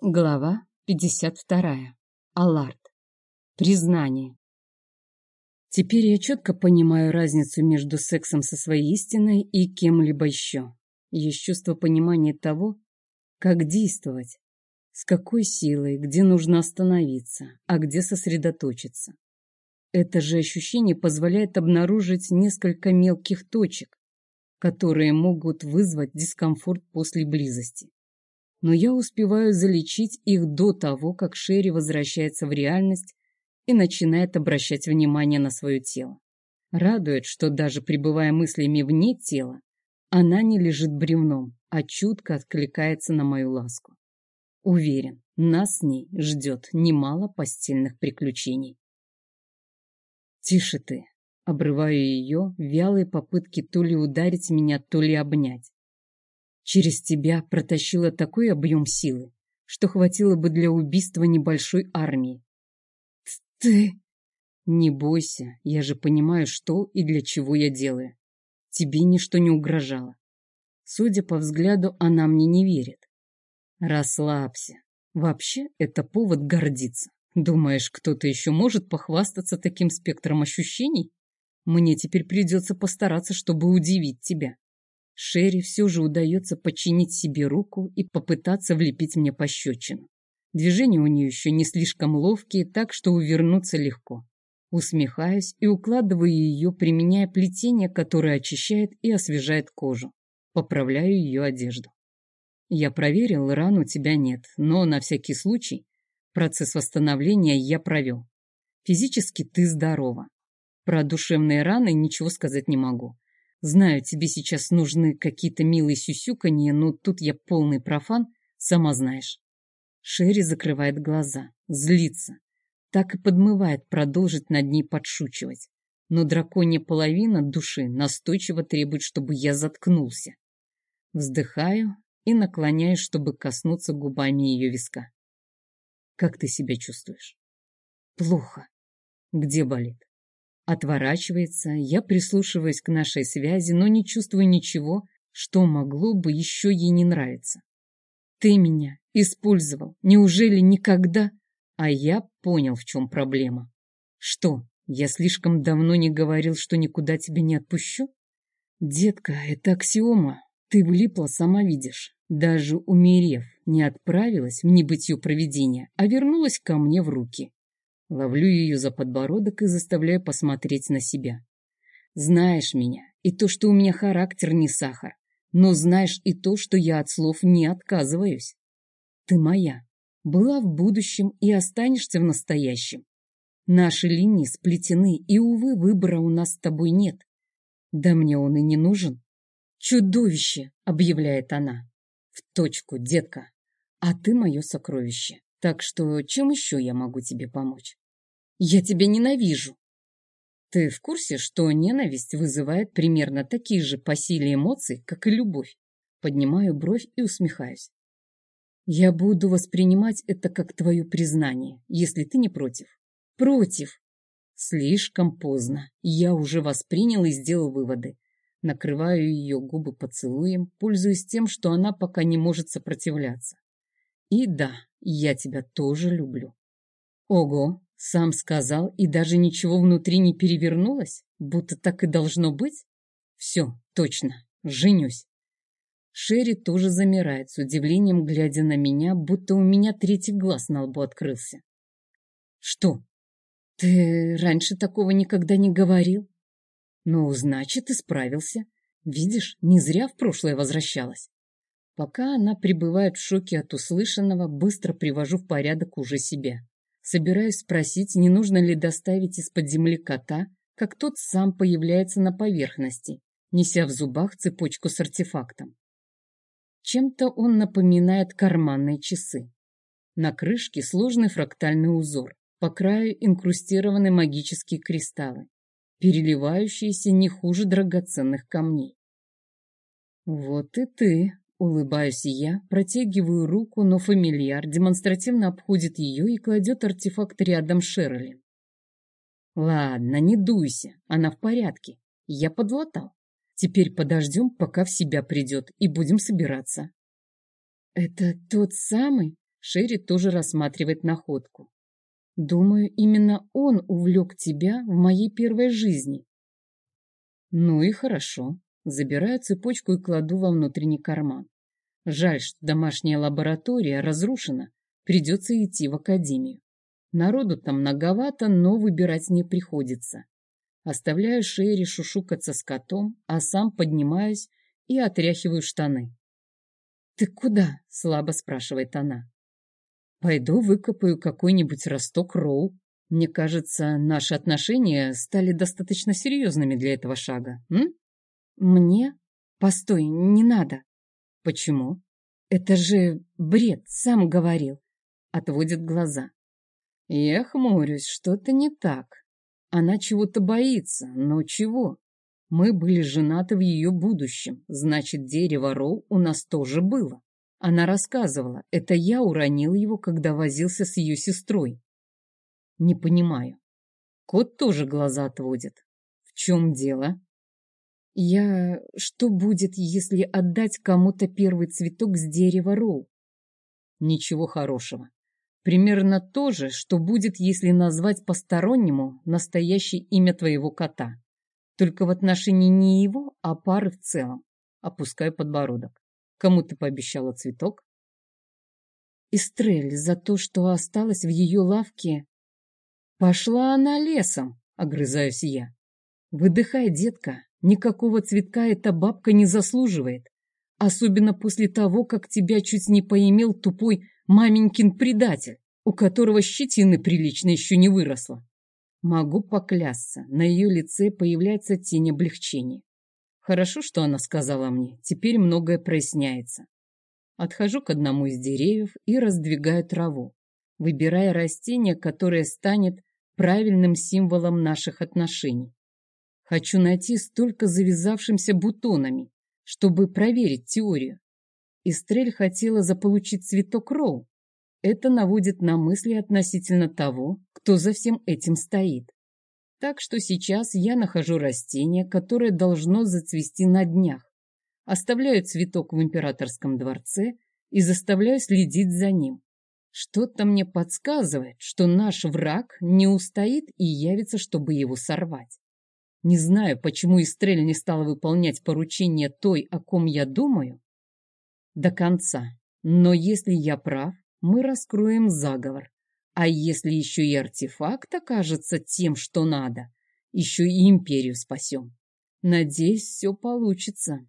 Глава 52. Аларт. Признание. Теперь я четко понимаю разницу между сексом со своей истиной и кем-либо еще. Есть чувство понимания того, как действовать, с какой силой, где нужно остановиться, а где сосредоточиться. Это же ощущение позволяет обнаружить несколько мелких точек, которые могут вызвать дискомфорт после близости но я успеваю залечить их до того, как Шерри возвращается в реальность и начинает обращать внимание на свое тело. Радует, что даже пребывая мыслями вне тела, она не лежит бревном, а чутко откликается на мою ласку. Уверен, нас с ней ждет немало постельных приключений. «Тише ты!» — обрываю ее вялые попытки то ли ударить меня, то ли обнять. Через тебя протащила такой объем силы, что хватило бы для убийства небольшой армии. Ты... Не бойся, я же понимаю, что и для чего я делаю. Тебе ничто не угрожало. Судя по взгляду, она мне не верит. Расслабься. Вообще, это повод гордиться. Думаешь, кто-то еще может похвастаться таким спектром ощущений? Мне теперь придется постараться, чтобы удивить тебя. Шерри все же удается подчинить себе руку и попытаться влепить мне пощечину. Движения у нее еще не слишком ловкие, так что увернуться легко. Усмехаюсь и укладываю ее, применяя плетение, которое очищает и освежает кожу. Поправляю ее одежду. Я проверил, ран у тебя нет, но на всякий случай процесс восстановления я провел. Физически ты здорова. Про душевные раны ничего сказать не могу. Знаю, тебе сейчас нужны какие-то милые сюсюканье, но тут я полный профан, сама знаешь. Шерри закрывает глаза, злится. Так и подмывает продолжить над ней подшучивать. Но драконья половина души настойчиво требует, чтобы я заткнулся. Вздыхаю и наклоняюсь, чтобы коснуться губами ее виска. Как ты себя чувствуешь? Плохо. Где болит? Отворачивается, я прислушиваюсь к нашей связи, но не чувствую ничего, что могло бы еще ей не нравиться. Ты меня использовал. Неужели никогда? А я понял, в чем проблема. Что, я слишком давно не говорил, что никуда тебя не отпущу? Детка, это аксиома. Ты влипла, сама видишь. Даже умерев, не отправилась в небытие провидения, а вернулась ко мне в руки. Ловлю ее за подбородок и заставляю посмотреть на себя. Знаешь меня, и то, что у меня характер не сахар, но знаешь и то, что я от слов не отказываюсь. Ты моя, была в будущем и останешься в настоящем. Наши линии сплетены, и, увы, выбора у нас с тобой нет. Да мне он и не нужен. Чудовище, объявляет она. В точку, детка. А ты мое сокровище. Так что чем еще я могу тебе помочь? Я тебя ненавижу. Ты в курсе, что ненависть вызывает примерно такие же по силе эмоций, как и любовь? Поднимаю бровь и усмехаюсь. Я буду воспринимать это как твое признание, если ты не против. Против. Слишком поздно. Я уже воспринял и сделал выводы. Накрываю ее губы поцелуем, пользуясь тем, что она пока не может сопротивляться. И да, я тебя тоже люблю. Ого, сам сказал, и даже ничего внутри не перевернулось, будто так и должно быть? Все, точно, женюсь. Шерри тоже замирает, с удивлением глядя на меня, будто у меня третий глаз на лбу открылся. Что? Ты раньше такого никогда не говорил? Ну, значит, исправился. Видишь, не зря в прошлое возвращалась. Пока она пребывает в шоке от услышанного, быстро привожу в порядок уже себя. Собираюсь спросить, не нужно ли доставить из-под земли кота, как тот сам появляется на поверхности, неся в зубах цепочку с артефактом. Чем-то он напоминает карманные часы. На крышке сложный фрактальный узор, по краю инкрустированы магические кристаллы, переливающиеся не хуже драгоценных камней. «Вот и ты», Улыбаюсь я, протягиваю руку, но фамильяр демонстративно обходит ее и кладет артефакт рядом с Шерли. Ладно, не дуйся, она в порядке. Я подлатал. Теперь подождем, пока в себя придет, и будем собираться. Это тот самый? Шерри тоже рассматривает находку. Думаю, именно он увлек тебя в моей первой жизни. Ну и хорошо. Забираю цепочку и кладу во внутренний карман. Жаль, что домашняя лаборатория разрушена. Придется идти в академию. Народу там многовато, но выбирать не приходится. Оставляю Шерри шушукаться с котом, а сам поднимаюсь и отряхиваю штаны. «Ты куда?» — слабо спрашивает она. «Пойду выкопаю какой-нибудь росток роу. Мне кажется, наши отношения стали достаточно серьезными для этого шага. М? Мне? Постой, не надо. Почему? Это же бред, сам говорил. Отводит глаза. Я хмурюсь, что-то не так. Она чего-то боится, но чего? Мы были женаты в ее будущем, значит, дерево Роу у нас тоже было. Она рассказывала, это я уронил его, когда возился с ее сестрой. Не понимаю. Кот тоже глаза отводит. В чем дело? Я... Что будет, если отдать кому-то первый цветок с дерева Роу? Ничего хорошего. Примерно то же, что будет, если назвать постороннему настоящее имя твоего кота. Только в отношении не его, а пары в целом. Опускаю подбородок. Кому ты пообещала цветок? Истрель за то, что осталось в ее лавке. Пошла она лесом, огрызаюсь я. Выдыхай, детка, никакого цветка эта бабка не заслуживает. Особенно после того, как тебя чуть не поимел тупой маменькин предатель, у которого щетины прилично еще не выросла. Могу поклясться, на ее лице появляется тень облегчения. Хорошо, что она сказала мне, теперь многое проясняется. Отхожу к одному из деревьев и раздвигаю траву, выбирая растение, которое станет правильным символом наших отношений. Хочу найти столько завязавшимся бутонами, чтобы проверить теорию. Истрель хотела заполучить цветок Роу, это наводит на мысли относительно того, кто за всем этим стоит. Так что сейчас я нахожу растение, которое должно зацвести на днях. Оставляю цветок в императорском дворце и заставляю следить за ним. Что-то мне подсказывает, что наш враг не устоит и явится, чтобы его сорвать. Не знаю, почему Истрель не стала выполнять поручение той, о ком я думаю, до конца. Но если я прав, мы раскроем заговор. А если еще и артефакт окажется тем, что надо, еще и империю спасем. Надеюсь, все получится.